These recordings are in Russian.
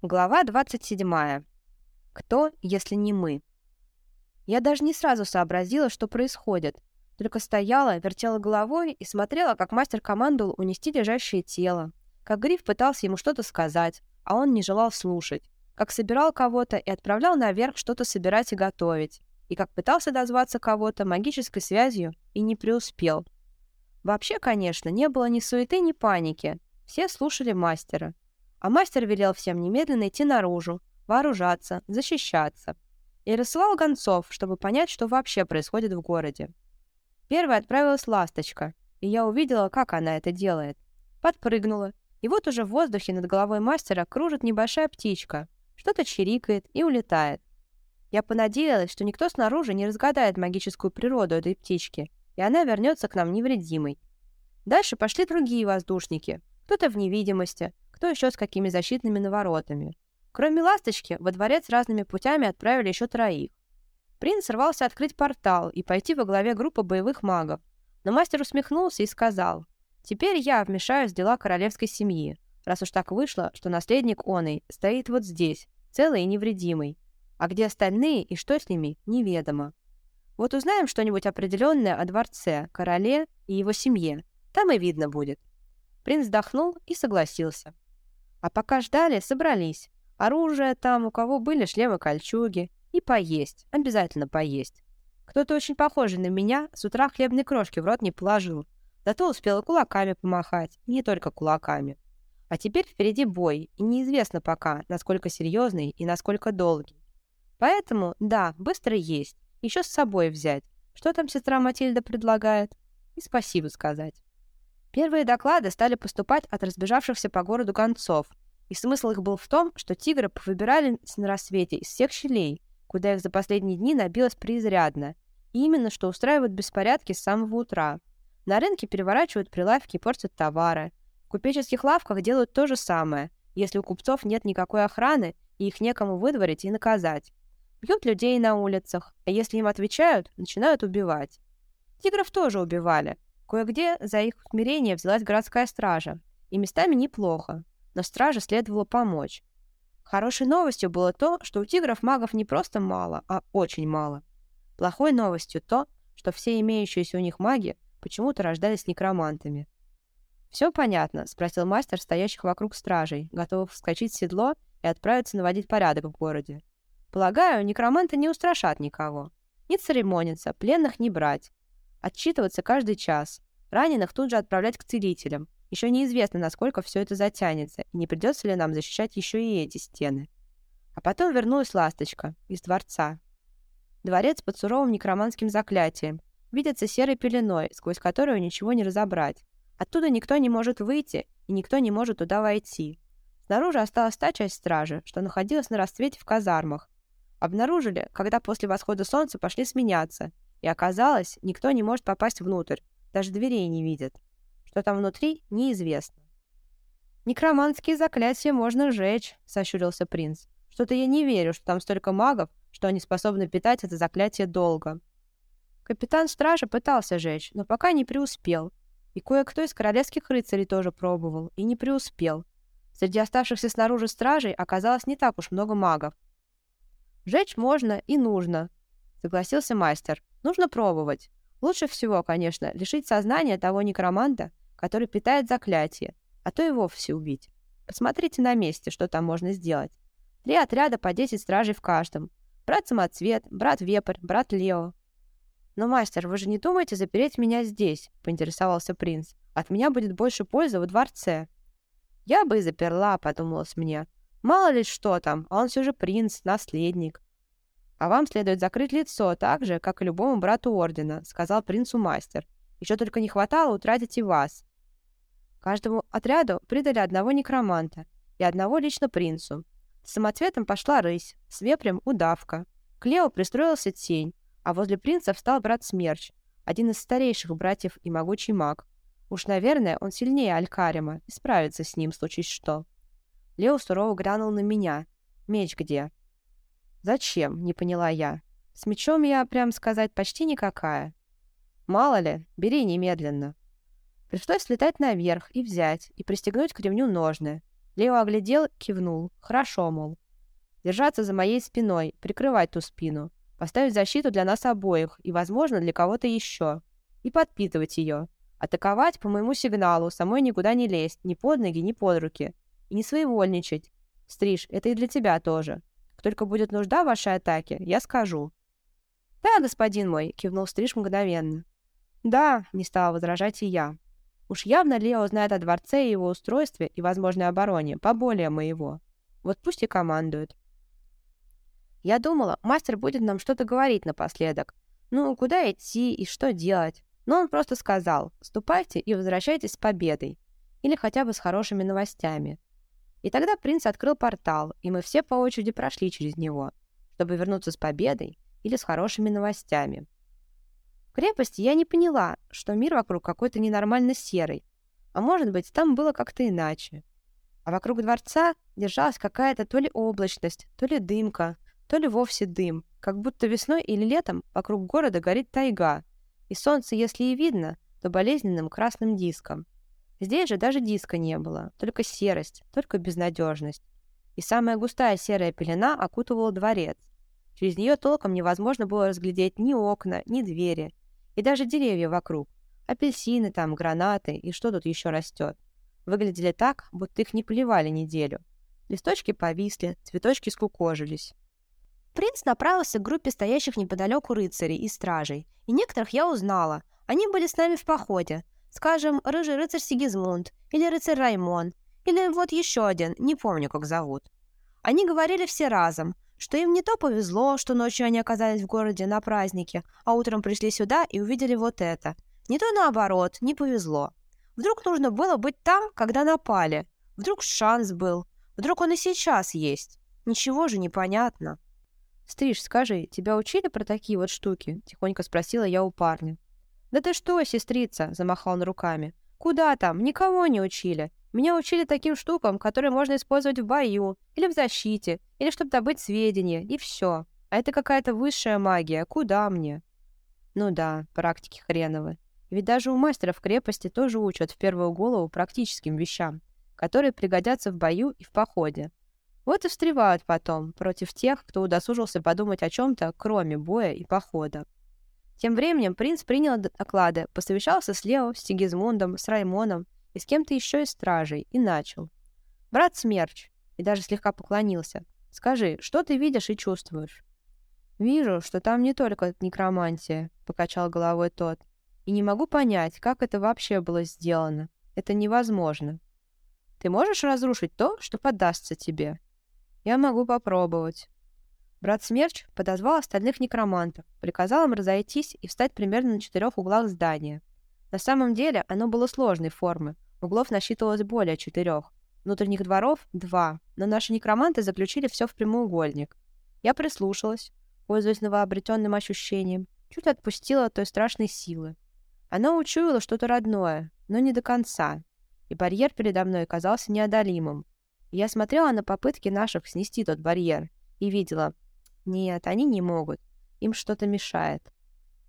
Глава 27. Кто, если не мы? Я даже не сразу сообразила, что происходит. Только стояла, вертела головой и смотрела, как мастер командовал унести лежащее тело, как Гриф пытался ему что-то сказать, а он не желал слушать, как собирал кого-то и отправлял наверх что-то собирать и готовить, и как пытался дозваться кого-то магической связью и не преуспел. Вообще, конечно, не было ни суеты, ни паники. Все слушали мастера. А мастер велел всем немедленно идти наружу, вооружаться, защищаться. И рассылал гонцов, чтобы понять, что вообще происходит в городе. Первой отправилась ласточка, и я увидела, как она это делает. Подпрыгнула, и вот уже в воздухе над головой мастера кружит небольшая птичка, что-то чирикает и улетает. Я понадеялась, что никто снаружи не разгадает магическую природу этой птички, и она вернется к нам невредимой. Дальше пошли другие воздушники, кто-то в невидимости, кто еще с какими защитными наворотами. Кроме «Ласточки», во дворец разными путями отправили еще троих. Принц рвался открыть портал и пойти во главе группы боевых магов, но мастер усмехнулся и сказал, «Теперь я вмешаюсь в дела королевской семьи, раз уж так вышло, что наследник оной стоит вот здесь, целый и невредимый, а где остальные и что с ними, неведомо. Вот узнаем что-нибудь определенное о дворце, короле и его семье, там и видно будет». Принц вздохнул и согласился. А пока ждали, собрались. Оружие там, у кого были шлемы-кольчуги. И поесть. Обязательно поесть. Кто-то очень похожий на меня с утра хлебной крошки в рот не положил. Зато успел кулаками помахать. не только кулаками. А теперь впереди бой, и неизвестно пока, насколько серьезный и насколько долгий. Поэтому, да, быстро есть. Еще с собой взять. Что там сестра Матильда предлагает? И спасибо сказать. Первые доклады стали поступать от разбежавшихся по городу гонцов, и смысл их был в том, что тигры выбирались на рассвете из всех щелей, куда их за последние дни набилось преизрядно, и именно что устраивают беспорядки с самого утра. На рынке переворачивают прилавки и портят товары. В купеческих лавках делают то же самое, если у купцов нет никакой охраны и их некому выдворить и наказать. Бьют людей на улицах, а если им отвечают, начинают убивать. Тигров тоже убивали, Кое-где за их усмирение взялась городская стража, и местами неплохо, но страже следовало помочь. Хорошей новостью было то, что у тигров магов не просто мало, а очень мало. Плохой новостью то, что все имеющиеся у них маги почему-то рождались некромантами. «Все понятно?» — спросил мастер, стоящих вокруг стражей, готовых вскочить в седло и отправиться наводить порядок в городе. «Полагаю, некроманты не устрашат никого. Не церемониться, пленных не брать. Отчитываться каждый час. Раненых тут же отправлять к целителям. Еще неизвестно, насколько все это затянется, и не придется ли нам защищать еще и эти стены. А потом вернулась ласточка из дворца. Дворец под суровым некроманским заклятием. Видится серой пеленой, сквозь которую ничего не разобрать. Оттуда никто не может выйти, и никто не может туда войти. Снаружи осталась та часть стражи, что находилась на рассвете в казармах. Обнаружили, когда после восхода солнца пошли сменяться, и оказалось, никто не может попасть внутрь, даже дверей не видит. Что там внутри, неизвестно. «Некроманские заклятия можно сжечь», — сощурился принц. «Что-то я не верю, что там столько магов, что они способны питать это заклятие долго». Капитан стражи пытался жечь, но пока не преуспел. И кое-кто из королевских рыцарей тоже пробовал, и не преуспел. Среди оставшихся снаружи стражей оказалось не так уж много магов. «Жечь можно и нужно», — согласился мастер. Нужно пробовать. Лучше всего, конечно, лишить сознания того некроманта, который питает заклятие, а то и вовсе убить. Посмотрите на месте, что там можно сделать. Три отряда по 10 стражей в каждом. Брат Самоцвет, брат Вепрь, брат Лео. «Но, мастер, вы же не думаете запереть меня здесь?» — поинтересовался принц. «От меня будет больше пользы во дворце». «Я бы и заперла», — подумалось мне. «Мало ли что там, а он все же принц, наследник. «А вам следует закрыть лицо так же, как и любому брату ордена», — сказал принцу мастер. «Еще только не хватало утратить и вас». Каждому отряду придали одного некроманта и одного лично принцу. С самоцветом пошла рысь, с вепрем — удавка. К Лео пристроился тень, а возле принца встал брат Смерч, один из старейших братьев и могучий маг. Уж, наверное, он сильнее Алькарима и справится с ним, случись что. Лео сурово глянул на меня. «Меч где?» «Зачем?» — не поняла я. «С мечом я, прям сказать, почти никакая». «Мало ли, бери немедленно». Пришлось слетать наверх и взять, и пристегнуть к ремню ножны. Лео оглядел, кивнул. Хорошо, мол. Держаться за моей спиной, прикрывать ту спину, поставить защиту для нас обоих и, возможно, для кого-то еще. И подпитывать ее. Атаковать по моему сигналу, самой никуда не лезть, ни под ноги, ни под руки. И не своевольничать. Стриж, это и для тебя тоже. Как только будет нужда в вашей атаке, я скажу». «Да, господин мой», — кивнул Стриж мгновенно. «Да», — не стала возражать и я. Уж явно Лео знает о дворце и его устройстве и возможной обороне, поболее моего. Вот пусть и командует. Я думала, мастер будет нам что-то говорить напоследок. Ну, куда идти и что делать. Но он просто сказал, ступайте и возвращайтесь с победой. Или хотя бы с хорошими новостями. И тогда принц открыл портал, и мы все по очереди прошли через него, чтобы вернуться с победой или с хорошими новостями. В крепости я не поняла, что мир вокруг какой-то ненормально серый, а может быть, там было как-то иначе. А вокруг дворца держалась какая-то то ли облачность, то ли дымка, то ли вовсе дым, как будто весной или летом вокруг города горит тайга, и солнце, если и видно, то болезненным красным диском — Здесь же даже диска не было, только серость, только безнадежность. И самая густая серая пелена окутывала дворец. Через нее толком невозможно было разглядеть ни окна, ни двери, и даже деревья вокруг. Апельсины там, гранаты и что тут еще растет. Выглядели так, будто их не поливали неделю. Листочки повисли, цветочки скукожились. Принц направился к группе стоящих неподалеку рыцарей и стражей, и некоторых я узнала. Они были с нами в походе, Скажем, рыжий рыцарь Сигизмунд, или рыцарь Раймон, или вот еще один, не помню, как зовут. Они говорили все разом, что им не то повезло, что ночью они оказались в городе на празднике, а утром пришли сюда и увидели вот это. Не то наоборот, не повезло. Вдруг нужно было быть там, когда напали. Вдруг шанс был. Вдруг он и сейчас есть. Ничего же не понятно. «Стриж, скажи, тебя учили про такие вот штуки?» — тихонько спросила я у парня. «Да ты что, сестрица?» – замахал он руками. «Куда там? Никого не учили. Меня учили таким штукам, которые можно использовать в бою, или в защите, или чтобы добыть сведения, и все. А это какая-то высшая магия. Куда мне?» Ну да, практики хреновы. Ведь даже у мастера в крепости тоже учат в первую голову практическим вещам, которые пригодятся в бою и в походе. Вот и встревают потом против тех, кто удосужился подумать о чем-то, кроме боя и похода. Тем временем принц принял доклады, посовещался с Лео, с Сигизмундом, с Раймоном и с кем-то еще из стражей, и начал. «Брат Смерч», и даже слегка поклонился, «скажи, что ты видишь и чувствуешь?» «Вижу, что там не только некромантия», — покачал головой тот, «и не могу понять, как это вообще было сделано. Это невозможно. Ты можешь разрушить то, что поддастся тебе?» «Я могу попробовать», Брат Смерч подозвал остальных некромантов, приказал им разойтись и встать примерно на четырех углах здания. На самом деле оно было сложной формы, углов насчитывалось более четырех, внутренних дворов — два, но наши некроманты заключили все в прямоугольник. Я прислушалась, пользуясь новообретенным ощущением, чуть отпустила той страшной силы. Она учуяла что-то родное, но не до конца, и барьер передо мной казался неодолимым. я смотрела на попытки наших снести тот барьер и видела, нет, они не могут. Им что-то мешает.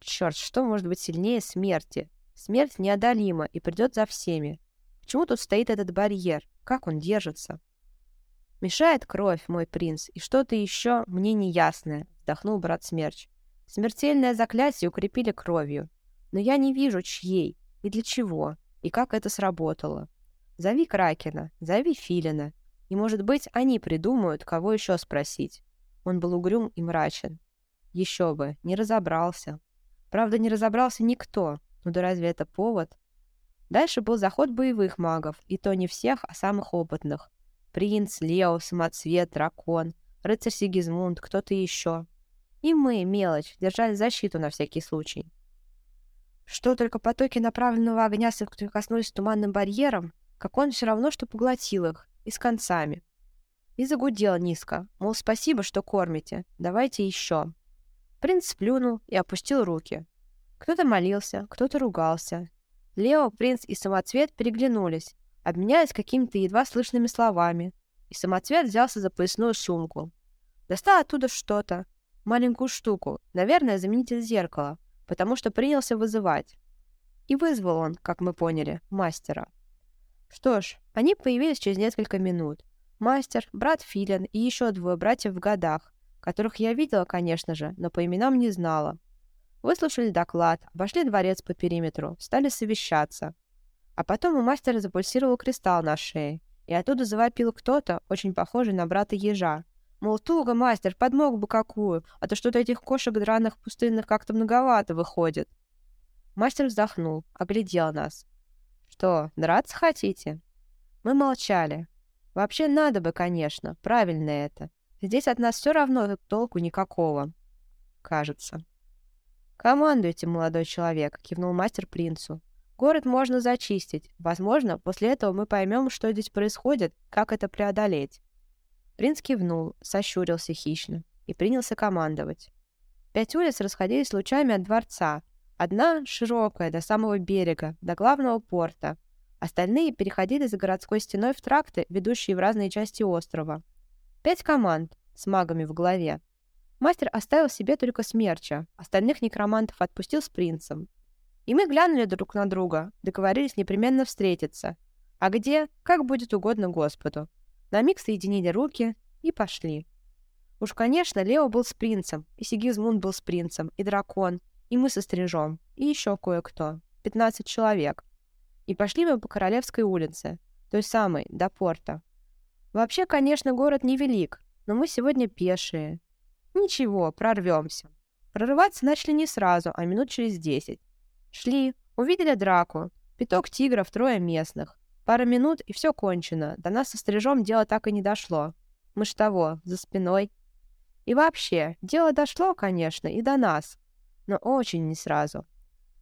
Черт, что может быть сильнее смерти? Смерть неодолима и придет за всеми. Почему тут стоит этот барьер? Как он держится? Мешает кровь, мой принц, и что-то еще мне неясное, вздохнул брат Смерч. Смертельное заклятие укрепили кровью. Но я не вижу, чьей и для чего, и как это сработало. Зови Кракена, зови Филина, и, может быть, они придумают, кого еще спросить. Он был угрюм и мрачен. Еще бы, не разобрался. Правда, не разобрался никто. Ну да разве это повод? Дальше был заход боевых магов, и то не всех, а самых опытных. Принц, Лео, Самоцвет, Дракон, рыцарь Сигизмунд, кто-то еще. И мы, мелочь, держали защиту на всякий случай. Что только потоки направленного огня соприкоснулись туманным барьером, как он все равно, что поглотил их, и с концами и загудел низко, мол, спасибо, что кормите, давайте еще. Принц сплюнул и опустил руки. Кто-то молился, кто-то ругался. Лео, принц и самоцвет переглянулись, обменялись какими-то едва слышными словами, и самоцвет взялся за поясную сумку. Достал оттуда что-то, маленькую штуку, наверное, заменитель зеркала, потому что принялся вызывать. И вызвал он, как мы поняли, мастера. Что ж, они появились через несколько минут. Мастер, брат Филин и еще двое братьев в годах, которых я видела, конечно же, но по именам не знала. Выслушали доклад, обошли дворец по периметру, стали совещаться. А потом у мастера запульсировал кристалл на шее, и оттуда завопил кто-то, очень похожий на брата ежа. Мол, туго, мастер, подмог бы какую, а то что-то этих кошек драных пустынных как-то многовато выходит. Мастер вздохнул, оглядел нас. «Что, драться хотите?» Мы молчали. Вообще надо бы, конечно, правильно это. Здесь от нас все равно толку никакого. Кажется. «Командуйте, молодой человек», — кивнул мастер принцу. «Город можно зачистить. Возможно, после этого мы поймем, что здесь происходит, как это преодолеть». Принц кивнул, сощурился хищно и принялся командовать. Пять улиц расходились лучами от дворца. Одна широкая, до самого берега, до главного порта. Остальные переходили за городской стеной в тракты, ведущие в разные части острова. Пять команд с магами в голове. Мастер оставил себе только смерча, остальных некромантов отпустил с принцем. И мы глянули друг на друга, договорились непременно встретиться. А где, как будет угодно Господу. На миг соединили руки и пошли. Уж, конечно, Лео был с принцем, и Сигизмунд был с принцем, и дракон, и мы со стрижом, и еще кое-кто. Пятнадцать человек. И пошли мы по Королевской улице, той самой, до порта. Вообще, конечно, город невелик, но мы сегодня пешие, Ничего, прорвемся. Прорываться начали не сразу, а минут через десять. Шли, увидели драку. Пяток тигров, трое местных. Пара минут, и все кончено. До нас со стрижом дело так и не дошло. Мы ж того, за спиной. И вообще, дело дошло, конечно, и до нас. Но очень не сразу.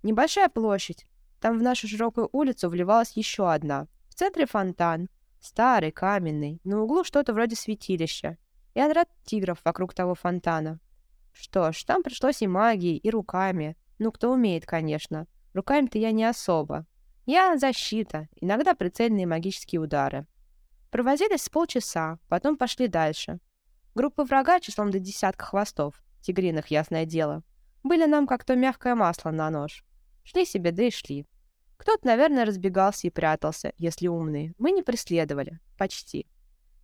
Небольшая площадь. Там в нашу широкую улицу вливалась еще одна. В центре фонтан. Старый, каменный. На углу что-то вроде святилища и отряд тигров вокруг того фонтана. Что ж, там пришлось и магией, и руками. Ну, кто умеет, конечно. Руками-то я не особо. Я защита, иногда прицельные магические удары. Провозились с полчаса, потом пошли дальше. Группы врага числом до десятка хвостов, тигриных, ясное дело, были нам как то мягкое масло на нож. Шли себе, да и шли. Кто-то, наверное, разбегался и прятался, если умный. Мы не преследовали. Почти.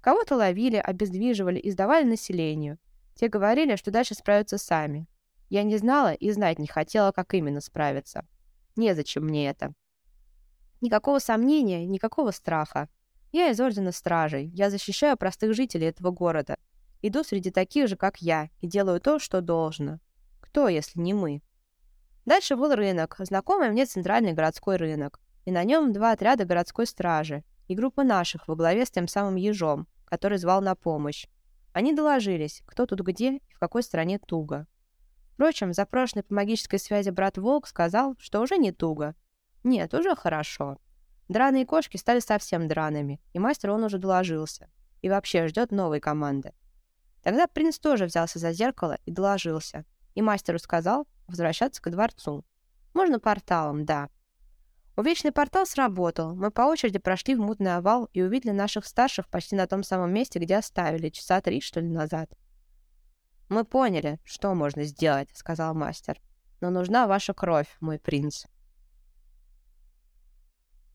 Кого-то ловили, обездвиживали и сдавали населению. Те говорили, что дальше справятся сами. Я не знала и знать не хотела, как именно справиться. Незачем мне это. Никакого сомнения, никакого страха. Я из Ордена Стражей, я защищаю простых жителей этого города. Иду среди таких же, как я, и делаю то, что должно. Кто, если не мы? Дальше был рынок, знакомый мне центральный городской рынок. И на нем два отряда городской стражи и группа наших во главе с тем самым ежом, который звал на помощь. Они доложились, кто тут где и в какой стране туго. Впрочем, запрошенный по магической связи брат Волк сказал, что уже не туго. Нет, уже хорошо. Драные кошки стали совсем драными, и мастер он уже доложился. И вообще ждет новой команды. Тогда принц тоже взялся за зеркало и доложился. И мастеру сказал возвращаться к дворцу. Можно порталом, да, Увечный портал сработал. Мы по очереди прошли в мутный овал и увидели наших старших почти на том самом месте, где оставили, часа три, что ли, назад. «Мы поняли, что можно сделать», — сказал мастер. «Но нужна ваша кровь, мой принц».